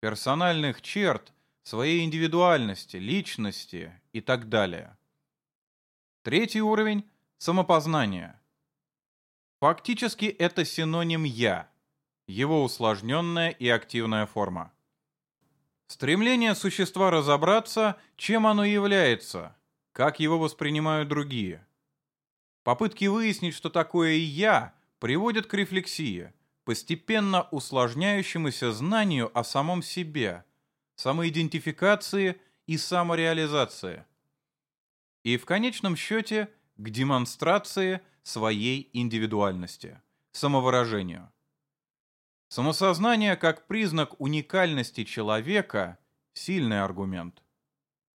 персональных черт – своей индивидуальности, личности и так далее. Третий уровень – самопознание. Фактически это синоним «я», его усложненная и активная форма. Стремление существа разобраться, чем оно является, как его воспринимают другие. Попытки выяснить, что такое «я», приводят к рефлексии, постепенно усложняющемуся знанию о самом себе – самоидентификации и самореализации. И в конечном счете к демонстрации своей индивидуальности, самовыражению. Самосознание как признак уникальности человека – сильный аргумент.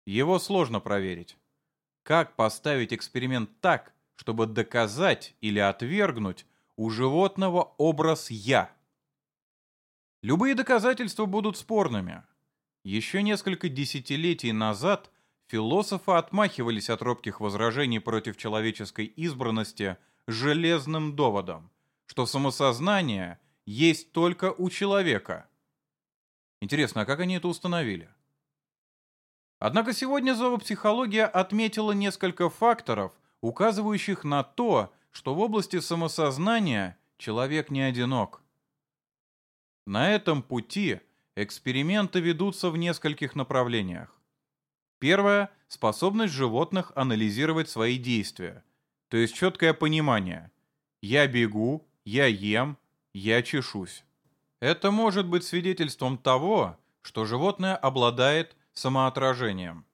Его сложно проверить. Как поставить эксперимент так, чтобы доказать или отвергнуть у животного образ «я»? Любые доказательства будут спорными, еще несколько десятилетий назад философы отмахивались от робких возражений против человеческой избранности железным доводом, что самосознание есть только у человека. Интересно, а как они это установили? Однако сегодня зоопсихология отметила несколько факторов, указывающих на то, что в области самосознания человек не одинок. На этом пути эксперименты ведутся в нескольких направлениях. Первое – способность животных анализировать свои действия, то есть четкое понимание «я бегу», «я ем», «я чешусь». Это может быть свидетельством того, что животное обладает самоотражением.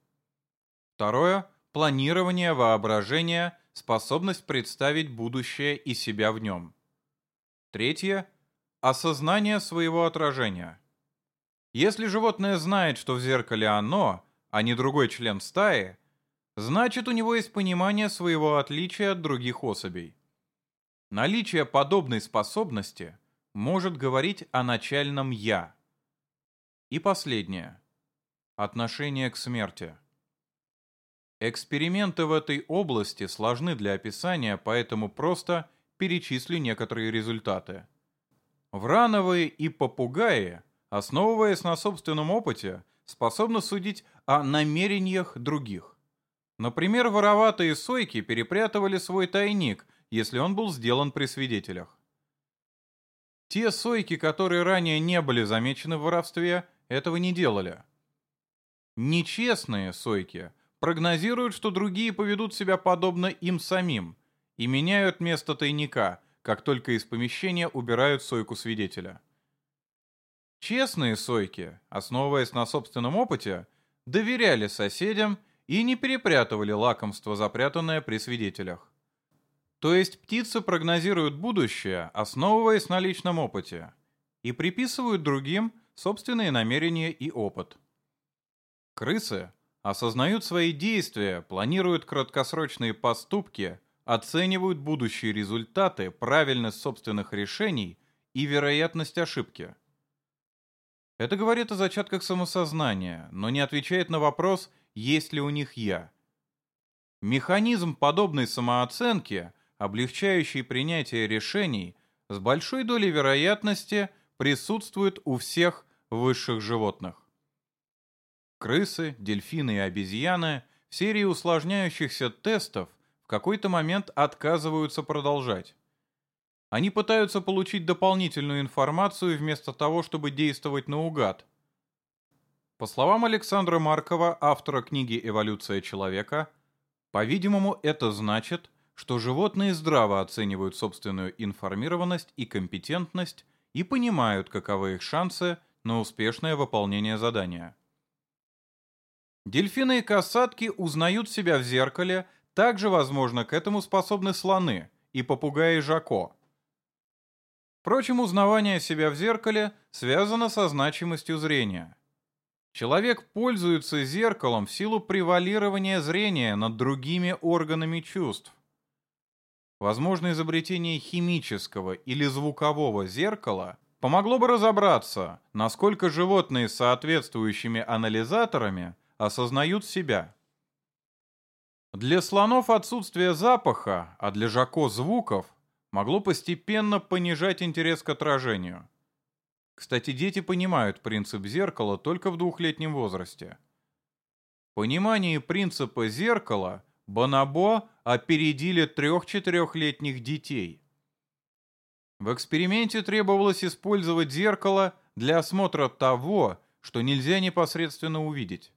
Второе – планирование воображения, способность представить будущее и себя в нем. Третье – осознание своего отражения. Если животное знает, что в зеркале оно, а не другой член стаи, значит у него есть понимание своего отличия от других особей. Наличие подобной способности может говорить о начальном «я». И последнее. Отношение к смерти. Эксперименты в этой области сложны для описания, поэтому просто перечислю некоторые результаты. Врановые и попугаи, основываясь на собственном опыте, способны судить о намерениях других. Например, вороватые сойки перепрятывали свой тайник, если он был сделан при свидетелях. Те сойки, которые ранее не были замечены в воровстве, этого не делали. Нечестные сойки прогнозируют, что другие поведут себя подобно им самим и меняют место тайника, как только из помещения убирают сойку свидетеля. Честные сойки, основываясь на собственном опыте, доверяли соседям и не перепрятывали лакомство, запрятанное при свидетелях. То есть птицы прогнозируют будущее, основываясь на личном опыте, и приписывают другим собственные намерения и опыт. Крысы осознают свои действия, планируют краткосрочные поступки, оценивают будущие результаты, правильность собственных решений и вероятность ошибки. Это говорит о зачатках самосознания, но не отвечает на вопрос, есть ли у них «я». Механизм подобной самооценки, облегчающий принятие решений, с большой долей вероятности присутствует у всех высших животных. Крысы, дельфины и обезьяны в серии усложняющихся тестов в какой-то момент отказываются продолжать. Они пытаются получить дополнительную информацию вместо того, чтобы действовать наугад. По словам Александра Маркова, автора книги «Эволюция человека», по-видимому, это значит, что животные здраво оценивают собственную информированность и компетентность и понимают, каковы их шансы на успешное выполнение задания. Дельфины и касатки узнают себя в зеркале, также, возможно, к этому способны слоны и попугаи Жако – Впрочем, узнавание себя в зеркале связано со значимостью зрения. Человек пользуется зеркалом в силу превалирования зрения над другими органами чувств. Возможно, изобретение химического или звукового зеркала помогло бы разобраться, насколько животные с соответствующими анализаторами осознают себя. Для слонов отсутствие запаха, а для жако звуков могло постепенно понижать интерес к отражению. Кстати, дети понимают принцип зеркала только в двухлетнем возрасте. В понимании принципа зеркала Бонабо опередили трех-четырехлетних детей. В эксперименте требовалось использовать зеркало для осмотра того, что нельзя непосредственно увидеть.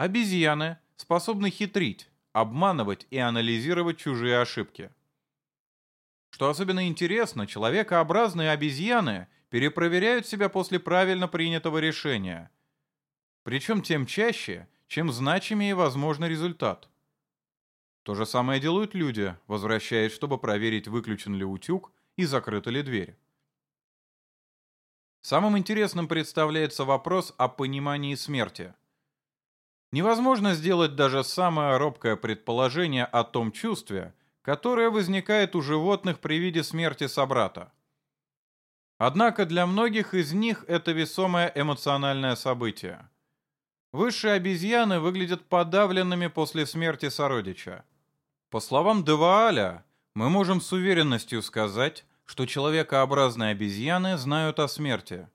Обезьяны способны хитрить, обманывать и анализировать чужие ошибки. Что особенно интересно, человекообразные обезьяны перепроверяют себя после правильно принятого решения. Причем тем чаще, чем значимее возможный результат. То же самое делают люди, возвращаясь, чтобы проверить, выключен ли утюг и закрыта ли дверь. Самым интересным представляется вопрос о понимании смерти. Невозможно сделать даже самое робкое предположение о том чувстве, которая возникает у животных при виде смерти собрата. Однако для многих из них это весомое эмоциональное событие. Высшие обезьяны выглядят подавленными после смерти сородича. По словам Девааля, мы можем с уверенностью сказать, что человекообразные обезьяны знают о смерти.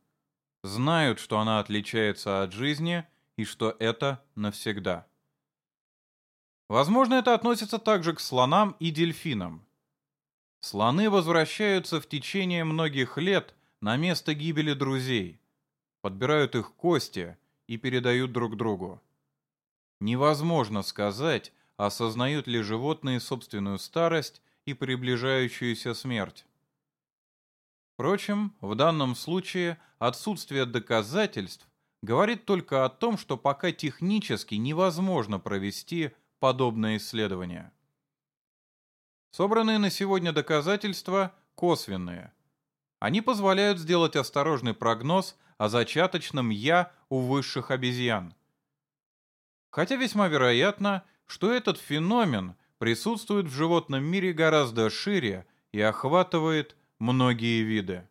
Знают, что она отличается от жизни и что это навсегда. Возможно, это относится также к слонам и дельфинам. Слоны возвращаются в течение многих лет на место гибели друзей, подбирают их кости и передают друг другу. Невозможно сказать, осознают ли животные собственную старость и приближающуюся смерть. Впрочем, в данном случае отсутствие доказательств говорит только о том, что пока технически невозможно провести подобное исследование. Собранные на сегодня доказательства косвенные. Они позволяют сделать осторожный прогноз о зачаточном «я» у высших обезьян. Хотя весьма вероятно, что этот феномен присутствует в животном мире гораздо шире и охватывает многие виды.